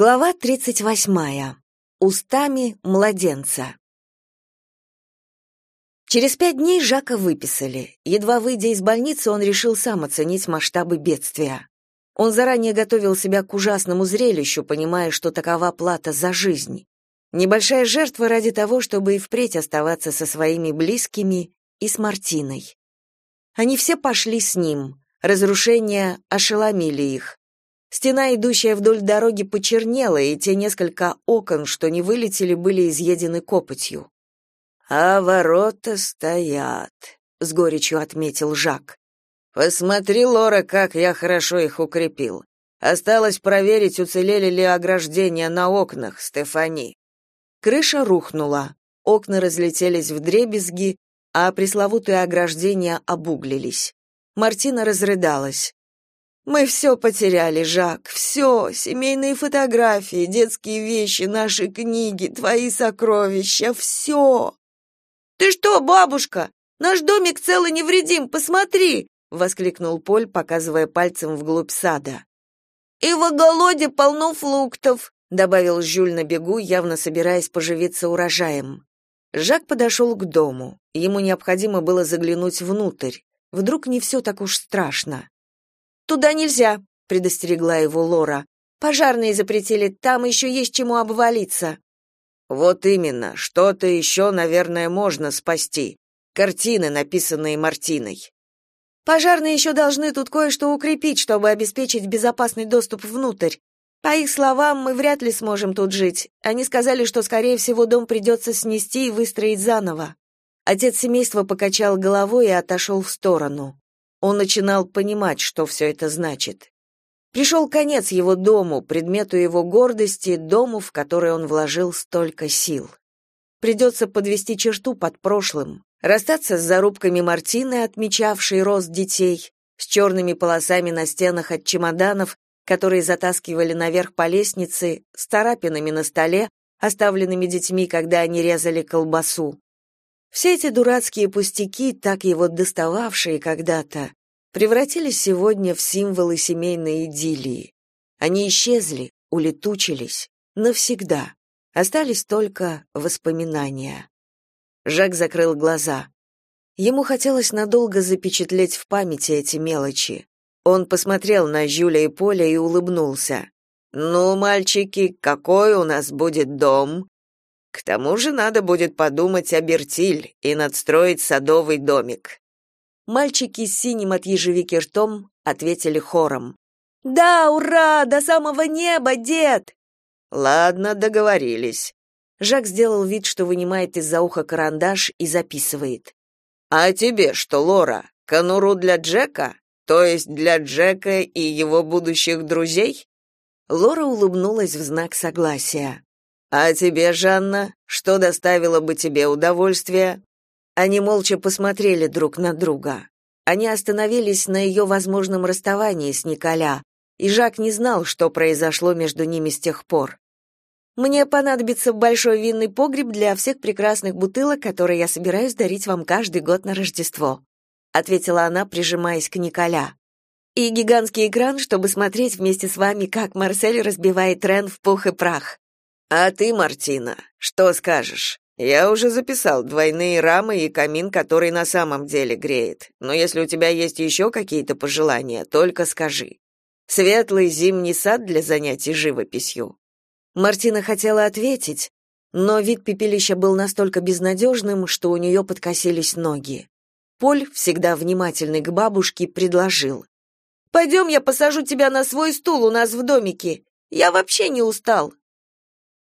Глава 38. Устами младенца. Через пять дней Жака выписали. Едва выйдя из больницы, он решил сам оценить масштабы бедствия. Он заранее готовил себя к ужасному зрелищу, понимая, что такова плата за жизнь. Небольшая жертва ради того, чтобы и впредь оставаться со своими близкими и с Мартиной. Они все пошли с ним. Разрушения ошеломили их. Стена, идущая вдоль дороги, почернела, и те несколько окон, что не вылетели, были изъедены копотью. «А ворота стоят», — с горечью отметил Жак. «Посмотри, Лора, как я хорошо их укрепил. Осталось проверить, уцелели ли ограждения на окнах, Стефани». Крыша рухнула, окна разлетелись в дребезги, а пресловутые ограждения обуглились. Мартина разрыдалась. Мы все потеряли, Жак, все, семейные фотографии, детские вещи, наши книги, твои сокровища, все. Ты что, бабушка? Наш домик цел и невредим, посмотри, воскликнул Поль, показывая пальцем вглубь сада. И в огороде полно фруктов, добавил Жюль на бегу, явно собираясь поживиться урожаем. Жак подошел к дому. Ему необходимо было заглянуть внутрь. Вдруг не все так уж страшно. Туда нельзя, предостерегла его Лора. Пожарные запретили, там еще есть чему обвалиться. Вот именно, что-то еще, наверное, можно спасти. Картины, написанные Мартиной. Пожарные еще должны тут кое-что укрепить, чтобы обеспечить безопасный доступ внутрь. По их словам, мы вряд ли сможем тут жить. Они сказали, что скорее всего дом придется снести и выстроить заново. Отец семейства покачал головой и отошел в сторону. Он начинал понимать, что все это значит. Пришел конец его дому, предмету его гордости, дому, в который он вложил столько сил. Придется подвести черту под прошлым, расстаться с зарубками Мартины, отмечавшей рост детей, с черными полосами на стенах от чемоданов, которые затаскивали наверх по лестнице, с тарапинами на столе, оставленными детьми, когда они резали колбасу. Все эти дурацкие пустяки, так его достававшие когда-то, превратились сегодня в символы семейной идиллии. Они исчезли, улетучились навсегда. Остались только воспоминания. Жак закрыл глаза. Ему хотелось надолго запечатлеть в памяти эти мелочи. Он посмотрел на Жюля и Поля и улыбнулся. «Ну, мальчики, какой у нас будет дом?» К тому же надо будет подумать о Бертиль и надстроить садовый домик. Мальчики с синим от ежевики ртом ответили хором. «Да, ура! До самого неба, дед!» «Ладно, договорились». Жак сделал вид, что вынимает из-за уха карандаш и записывает. «А тебе что, Лора, конуру для Джека? То есть для Джека и его будущих друзей?» Лора улыбнулась в знак согласия. А тебе, Жанна, что доставило бы тебе удовольствие? Они молча посмотрели друг на друга. Они остановились на ее возможном расставании с Николя, и Жак не знал, что произошло между ними с тех пор. Мне понадобится большой винный погреб для всех прекрасных бутылок, которые я собираюсь дарить вам каждый год на Рождество, ответила она, прижимаясь к Николя. И гигантский экран, чтобы смотреть вместе с вами, как Марсель разбивает Рен в пух и прах. А ты, Мартина, что скажешь? Я уже записал двойные рамы и камин, который на самом деле греет. Но если у тебя есть еще какие-то пожелания, только скажи. Светлый зимний сад для занятий живописью. Мартина хотела ответить, но вид пепелища был настолько безнадежным, что у нее подкосились ноги. Поль, всегда внимательный к бабушке, предложил: "Пойдем, я посажу тебя на свой стул у нас в домике. Я вообще не устал.